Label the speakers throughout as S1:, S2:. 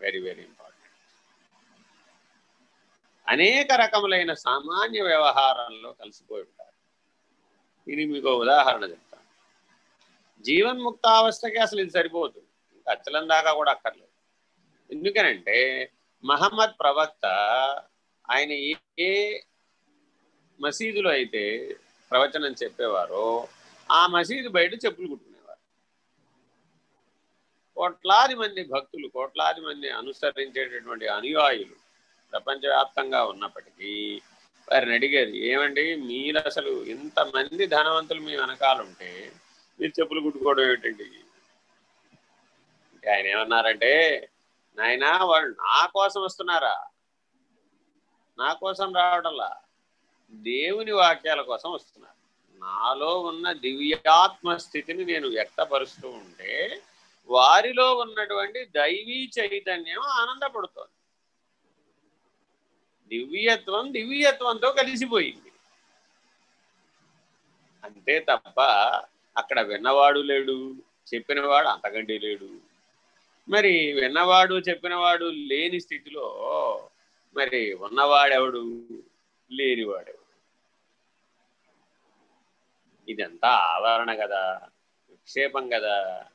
S1: Very very important అనేక రకములైన సామాన్య వ్యవహారంలో కలిసిపోయి ఉంటారు. ఇది మీకు ఉదాహరణ చెప్తాను. జీవన్ముక్తావస్థకి అసలు ఇది సరిపోదు. అచ్చలం దాకా కూడా అక్కర్లేదు. ఎందుకనంటే మహమ్మద్ ప్రవక్త ఆయన ఏ మసీదులో అయితే ప్రవచనం చెప్పేవారో ఆ మసీదు బయట చెప్పులు కోట్లాది మంది భక్తులు కోట్లాది మంది అనుసరించేటటువంటి అనుయాయులు ప్రపంచవ్యాప్తంగా ఉన్నప్పటికీ వారిని అడిగారు ఏమండి మీరు అసలు ఇంతమంది ధనవంతులు మీ వెనకాలంటే మీరు చెప్పులు కుట్టుకోవడం ఏమిటండి? ఆయన ఏమన్నారంటే నాయన వాళ్ళు నా కోసం వస్తున్నారా? నా కోసం రావడంలా దేవుని వాక్యాల కోసం వస్తున్నారు. నాలో ఉన్న దివ్యాత్మ స్థితిని నేను వ్యక్తపరుస్తూ ఉంటే వారిలో ఉన్నటువంటి దైవీ చైతన్యం ఆనందపడుతోంది. దివ్యత్వం దివ్యత్వంతో కలిసిపోయింది. అంతే తప్ప అక్కడ విన్నవాడు లేడు చెప్పినవాడు అంతకంటే లేడు. మరి విన్నవాడు చెప్పినవాడు లేని స్థితిలో మరి ఉన్నవాడెవడు? లేనివాడెవడు? ఇదంతా ఆవరణ కదా విక్షేపం కదా.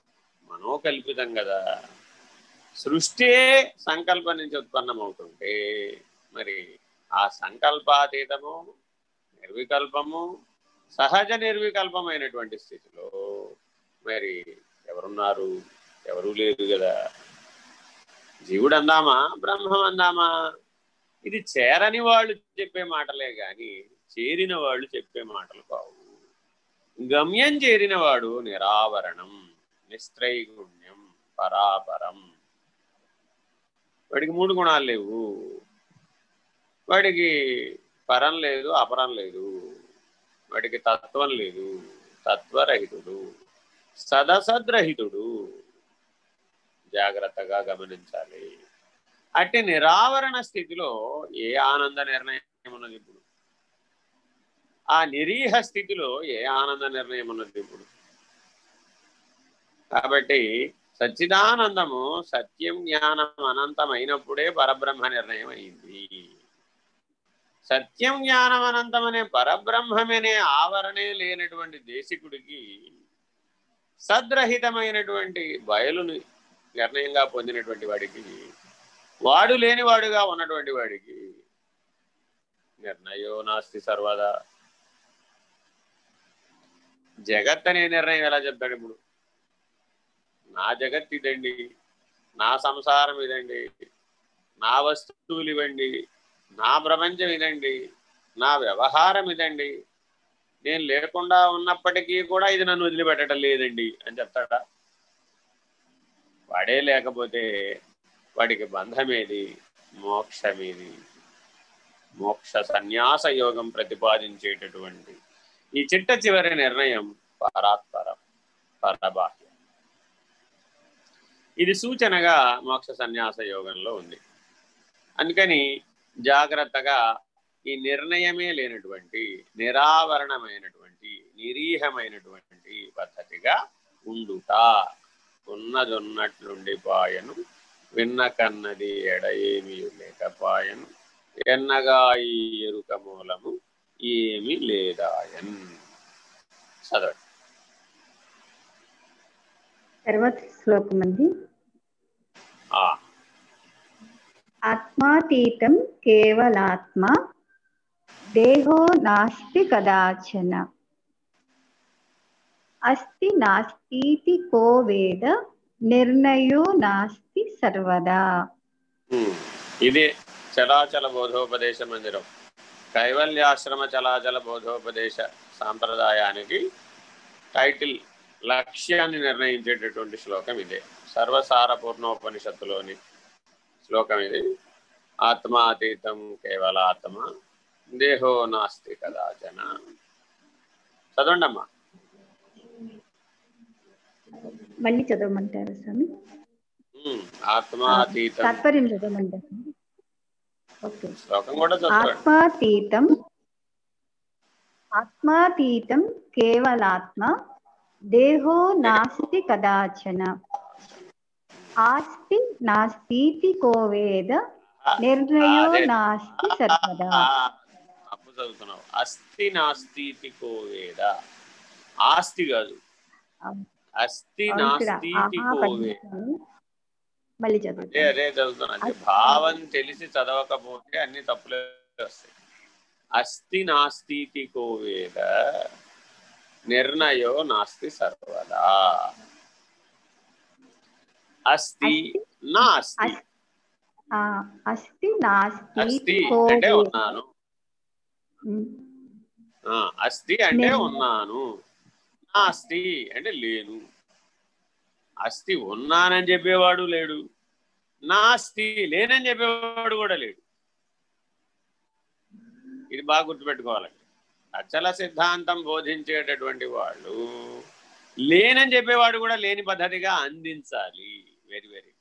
S1: మనోకల్పితం కదా. సృష్టి సంకల్పం నుంచి ఉత్పన్నమవుతుంటే మరి ఆ సంకల్పాతీతము నిర్వికల్పము సహజ నిర్వికల్పమైనటువంటి స్థితిలో మరి ఎవరున్నారు? ఎవరూ లేదు కదా. జీవుడు అందామా బ్రహ్మం అందామా ఇది చేరని వాళ్ళు చెప్పే మాటలే కానీ చేరిన వాళ్ళు చెప్పే మాటలు కావు. గమ్యం చేరినవాడు నిరావరణం. నిస్త్రైగుణ్యం పరాపరం. వాడికి మూడు గుణాలు లేవు. వాడికి పరం లేదు అపరం లేదు. వాడికి తత్వం లేదు. తత్వరహితుడు. సదసద్రహితుడు. జాగ్రత్తగా గమనించాలి. అట్టి నిరావరణ స్థితిలో ఏ ఆనంద నిర్ణయం ఉన్నది ఇప్పుడు? ఆ నిరీహ స్థితిలో ఏ ఆనంద నిర్ణయం ఉన్నది ఇప్పుడు? కాబట్టి సచ్చిదానందము సత్యం జ్ఞానం అనంతమైనప్పుడే పరబ్రహ్మ నిర్ణయం అయింది సత్యం జ్ఞానం అనంతమనే పరబ్రహ్మమనే ఆవరణే లేనటువంటి దేశికుడికి సద్రహితమైనటువంటి బయలుని నిర్ణయంగా పొందినటువంటి వాడికి వాడు లేనివాడుగా ఉన్నటువంటి వాడికి నిర్ణయో నాస్తి సర్వదా. జగత్ అనే నిర్ణయం ఎలా చెప్తాడు ఇప్పుడు? నా జగత్ ఇదండి. నా సంసారం ఇదండి. నా వస్తువులు ఇవ్వండి. నా ప్రపంచం ఇదండి. నా వ్యవహారం ఇదండి. నేను లేకుండా ఉన్నప్పటికీ కూడా ఇది నన్ను వదిలిపెట్టడం లేదండి అని చెప్తాడా? వాడే లేకపోతే వాడికి బంధమేది? మోక్షమేది? మోక్ష సన్యాస యోగం ప్రతిపాదించేటటువంటి ఈ చిట్ట చివరి నిర్ణయం పరాత్పరం పరబాహ్యం ఇది సూచనగా మోక్ష సన్యాస యోగంలో ఉంది. అందుకని జాగ్రత్తగా ఈ నిర్ణయమే లేనటువంటి నిరావరణమైనటువంటి నిరీహమైనటువంటి పద్ధతిగా ఉండుట. ఉన్నదొన్నట్లుండిపాయను విన్న కన్నది ఎడ ఏమీ లేకపాయను ఎన్నగా ఈ ఎరుక మూలము ఏమి లేదాయన్. చదవండి.
S2: తర్వాత శ్లోకం అండి. ఆత్మాతీతం కేవలాత్మ దేహో నాస్తి కదాచన. అస్తి నాస్తి కో వేద నిర్ణయో నాస్తి సర్వదా.
S1: ఇది చలాచల బోధోపదేశ మందిరం. కైవల్యాశ్రమ చలాచల బోధోపదేశ సాంప్రదాయానికి టైటిల్ లక్ష్యాన్ని నిర్ణయించేటటువంటి శ్లోకం ఇదే. సర్వసార పూర్ణోపనిషత్తులోని శ్లోకం ఇది. ఆత్మాతీతం కేవల ఆత్మ దేహో నాస్తి కదాచన. చదవండి అమ్మా
S2: మళ్ళీ చదవమంటారా స్వామి.
S1: ఆత్మాతీతం.
S2: తాత్పర్యం చదవమంటారా ఆత్మాతీతం కేవలాత్మ దేహో నాస్తి కదాచన ఆస్తి నాస్తి కోవేద నిర్ణయో
S1: అదే.
S2: నాస్తి సర్వదా
S1: చదువుతున్నావు అస్థి నాస్తి కోవేద ఆస్తి కాదు. అస్థి
S2: ఇక్కడ
S1: నాస్తి
S2: పద్మశాలి. మళ్ళీ
S1: అదే అదే చదువుతున్నా. భావం తెలిసి చదవకపోతే అన్ని తప్పులే వస్తాయి అస్థి నాస్తి కోవేద నిర్ణయో నాస్తి సర్వదా. అస్థి. నాస్తి.
S2: అస్తి నాస్తి.
S1: అంటే ఉన్నాను. అస్థి అంటే
S2: నేను-
S1: ఉన్నాను. నాస్తి అంటే లేను. అస్థి ఉన్నానని చెప్పేవాడు లేడు. నాస్తి లేనని చెప్పేవాడు కూడా లేడు. ఇది బాగా గుర్తుపెట్టుకోవాలండి. అచల సిద్ధాంతం బోధించేటటువంటి వాళ్ళు లేనని చెప్పేవాడు కూడా లేని పద్ధతిగా అందించాలి. Very very